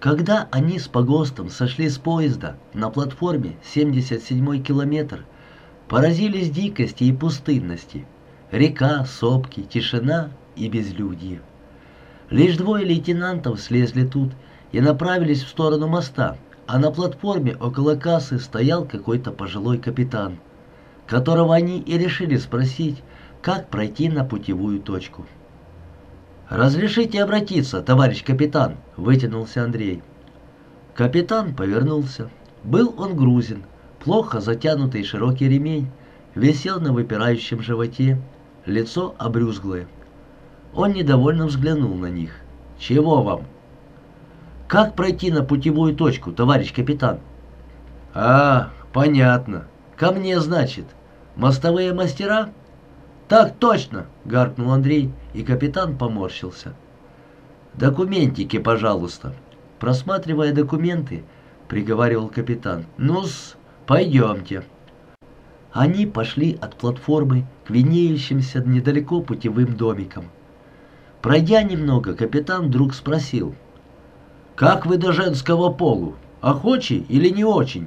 Когда они с погостом сошли с поезда на платформе 77-й километр, поразились дикости и пустынности. Река, сопки, тишина и безлюдье. Лишь двое лейтенантов слезли тут и направились в сторону моста, а на платформе около кассы стоял какой-то пожилой капитан, которого они и решили спросить, как пройти на путевую точку. «Разрешите обратиться, товарищ капитан», — вытянулся Андрей. Капитан повернулся. Был он грузин, плохо затянутый широкий ремень, висел на выпирающем животе, лицо обрюзглое. Он недовольно взглянул на них. «Чего вам?» «Как пройти на путевую точку, товарищ капитан?» «А, понятно. Ко мне, значит. Мостовые мастера?» «Так точно!» — гаркнул Андрей, и капитан поморщился. «Документики, пожалуйста». Просматривая документы, приговаривал капитан. «Ну-с, пойдемте». Они пошли от платформы к винеющимся недалеко путевым домикам. Пройдя немного, капитан вдруг спросил. «Как вы до женского полу? Охочи или не очень?»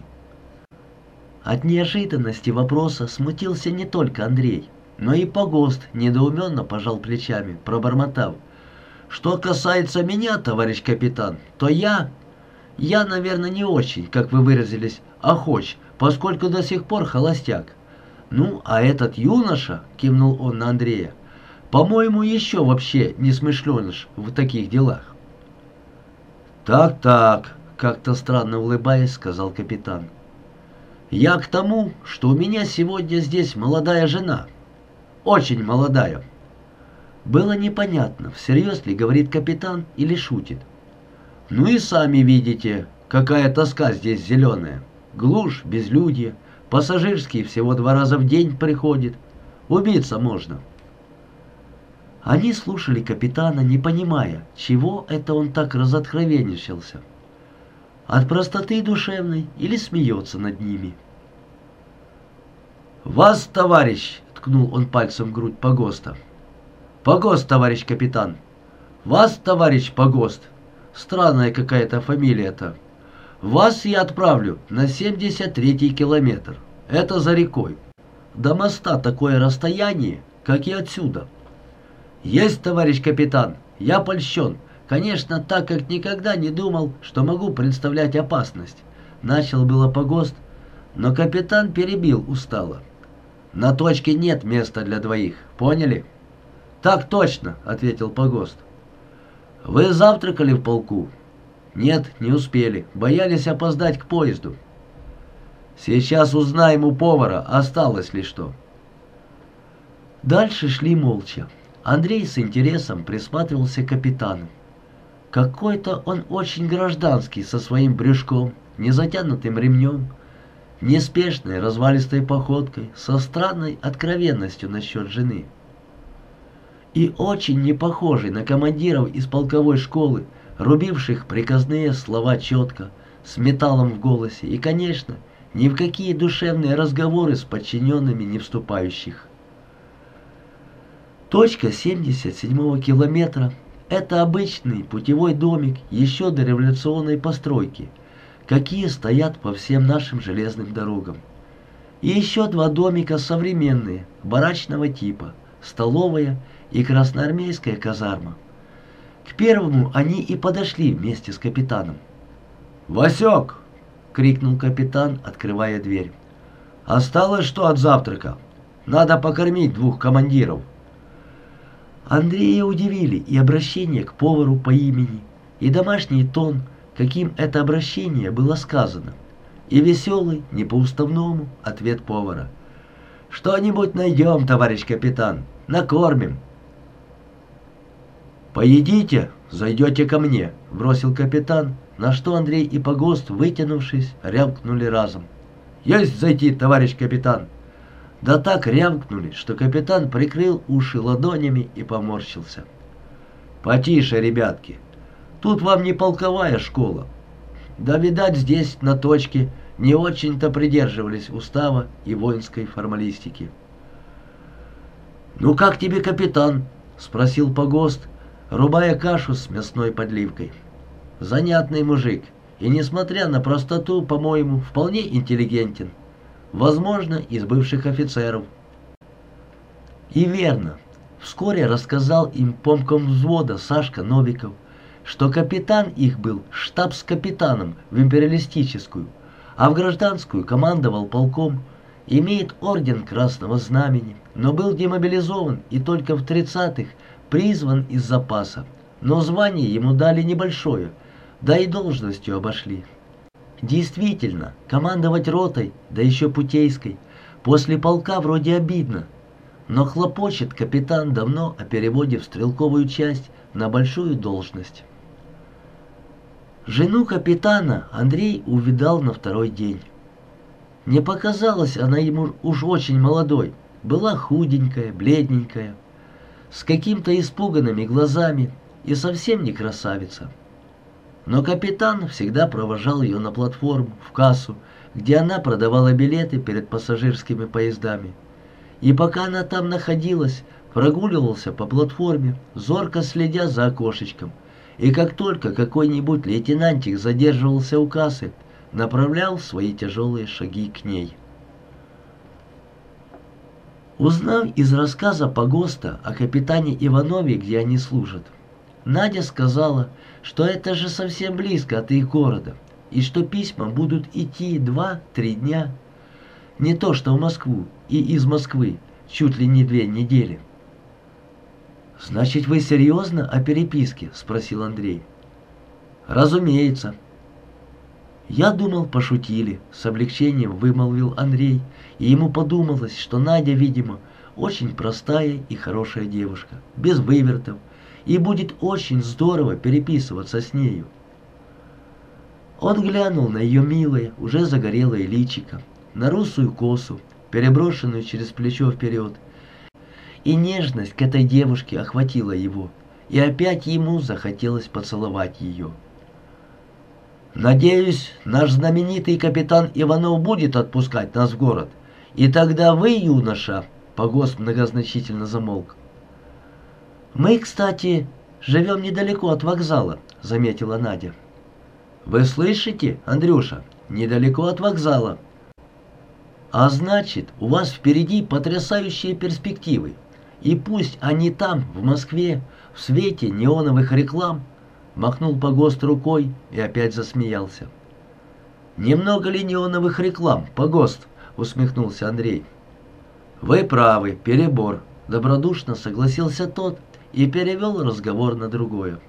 От неожиданности вопроса смутился не только Андрей, но и Погост недоуменно пожал плечами, пробормотав. «Что касается меня, товарищ капитан, то я...» «Я, наверное, не очень, как вы выразились, охоч, поскольку до сих пор холостяк. Ну, а этот юноша, — кивнул он на Андрея, — по-моему, еще вообще не смышленыш в таких делах». «Так-так», — как-то странно улыбаясь, сказал капитан. «Я к тому, что у меня сегодня здесь молодая жена. Очень молодая». Было непонятно, всерьез ли говорит капитан или шутит. «Ну и сами видите, какая тоска здесь зеленая. Глушь, безлюдье, пассажирский всего два раза в день приходит. Убиться можно». Они слушали капитана, не понимая, чего это он так разоткровенничался. От простоты душевной или смеется над ними. «Вас, товарищ!» — ткнул он пальцем в грудь Погоста. «Погост, товарищ капитан!» «Вас, товарищ Погост!» Странная какая-то фамилия-то. Вас я отправлю на 73-й километр. Это за рекой. До моста такое расстояние, как и отсюда. Есть, товарищ капитан, я польщен. Конечно, так как никогда не думал, что могу представлять опасность. Начал было погост, но капитан перебил устало. На точке нет места для двоих, поняли? Так точно, ответил погост. Вы завтракали в полку? Нет, не успели. Боялись опоздать к поезду. Сейчас узнаем у повара, осталось ли что. Дальше шли молча. Андрей с интересом присматривался к капитану. Какой-то он очень гражданский со своим брюшком, незатянутым ремнем, неспешной развалистой походкой, со странной откровенностью насчет жены. И очень не похожий на командиров из полковой школы, рубивших приказные слова четко, с металлом в голосе и, конечно, ни в какие душевные разговоры с подчиненными не вступающих. Точка 77-го километра – это обычный путевой домик еще до революционной постройки, какие стоят по всем нашим железным дорогам. И еще два домика современные, барачного типа, столовая и красноармейская казарма. К первому они и подошли вместе с капитаном. «Васек!» — крикнул капитан, открывая дверь. «Осталось что от завтрака? Надо покормить двух командиров». Андрея удивили и обращение к повару по имени, и домашний тон, каким это обращение было сказано, и веселый, не по-уставному, ответ повара. «Что-нибудь найдем, товарищ капитан, накормим». «Поедите, зайдете ко мне», — бросил капитан, на что Андрей и Погост, вытянувшись, рявкнули разом. «Есть зайти, товарищ капитан!» Да так рявкнули, что капитан прикрыл уши ладонями и поморщился. «Потише, ребятки, тут вам не полковая школа. Да, видать, здесь, на точке, не очень-то придерживались устава и воинской формалистики». «Ну как тебе, капитан?» — спросил Погост, рубая кашу с мясной подливкой. занятный мужик, и, несмотря на простоту, по-моему, вполне интеллигентен. Возможно, из бывших офицеров. И верно. Вскоре рассказал им помком взвода Сашка Новиков, что капитан их был штабс-капитаном в империалистическую, а в гражданскую командовал полком, имеет орден Красного Знамени, но был демобилизован и только в 30-х призван из запаса, но звание ему дали небольшое, да и должностью обошли. Действительно, командовать ротой, да еще путейской, после полка вроде обидно, но хлопочет капитан давно о переводе в стрелковую часть на большую должность. Жену капитана Андрей увидал на второй день. Не показалась она ему уж очень молодой, была худенькая, бледненькая, с каким-то испуганными глазами и совсем не красавица. Но капитан всегда провожал ее на платформу, в кассу, где она продавала билеты перед пассажирскими поездами. И пока она там находилась, прогуливался по платформе, зорко следя за окошечком. И как только какой-нибудь лейтенантик задерживался у кассы, направлял свои тяжелые шаги к ней. Узнав из рассказа Погоста о капитане Иванове, где они служат, Надя сказала, что это же совсем близко от их города, и что письма будут идти два-три дня. Не то что в Москву и из Москвы, чуть ли не две недели. «Значит, вы серьезно о переписке?» — спросил Андрей. «Разумеется». «Я думал, пошутили», — с облегчением вымолвил Андрей, и ему подумалось, что Надя, видимо, очень простая и хорошая девушка, без вывертов, и будет очень здорово переписываться с нею. Он глянул на ее милое, уже загорелое личико, на русую косу, переброшенную через плечо вперед, и нежность к этой девушке охватила его, и опять ему захотелось поцеловать ее. «Надеюсь, наш знаменитый капитан Иванов будет отпускать нас в город, и тогда вы, юноша...» Погост многозначительно замолк. «Мы, кстати, живем недалеко от вокзала», — заметила Надя. «Вы слышите, Андрюша? Недалеко от вокзала». «А значит, у вас впереди потрясающие перспективы. И пусть они там, в Москве, в свете неоновых реклам», — махнул Погост рукой и опять засмеялся. «Немного ли неоновых реклам, Погост?» — усмехнулся Андрей. «Вы правы, перебор», — добродушно согласился тот, — и перевел разговор на другое.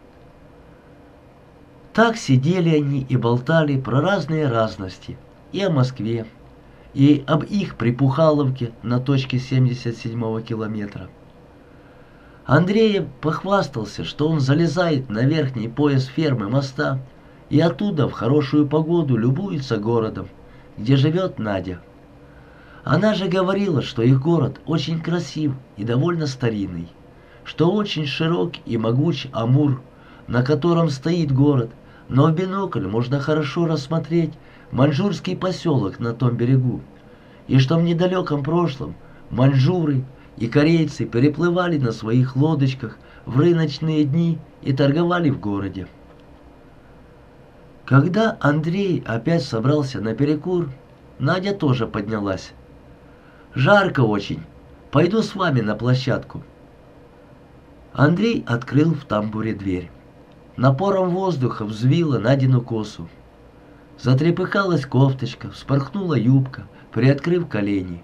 Так сидели они и болтали про разные разности, и о Москве, и об их Припухаловке на точке 77-го километра. Андрей похвастался, что он залезает на верхний пояс фермы моста и оттуда в хорошую погоду любуется городом, где живет Надя. Она же говорила, что их город очень красив и довольно старинный что очень широк и могуч Амур, на котором стоит город, но в бинокль можно хорошо рассмотреть маньчжурский поселок на том берегу, и что в недалеком прошлом маньчжуры и корейцы переплывали на своих лодочках в рыночные дни и торговали в городе. Когда Андрей опять собрался на перекур, Надя тоже поднялась. «Жарко очень. Пойду с вами на площадку». Андрей открыл в тамбуре дверь. Напором воздуха взвила Надину косу. Затрепыхалась кофточка, вспорхнула юбка, приоткрыв колени.